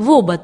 в обод.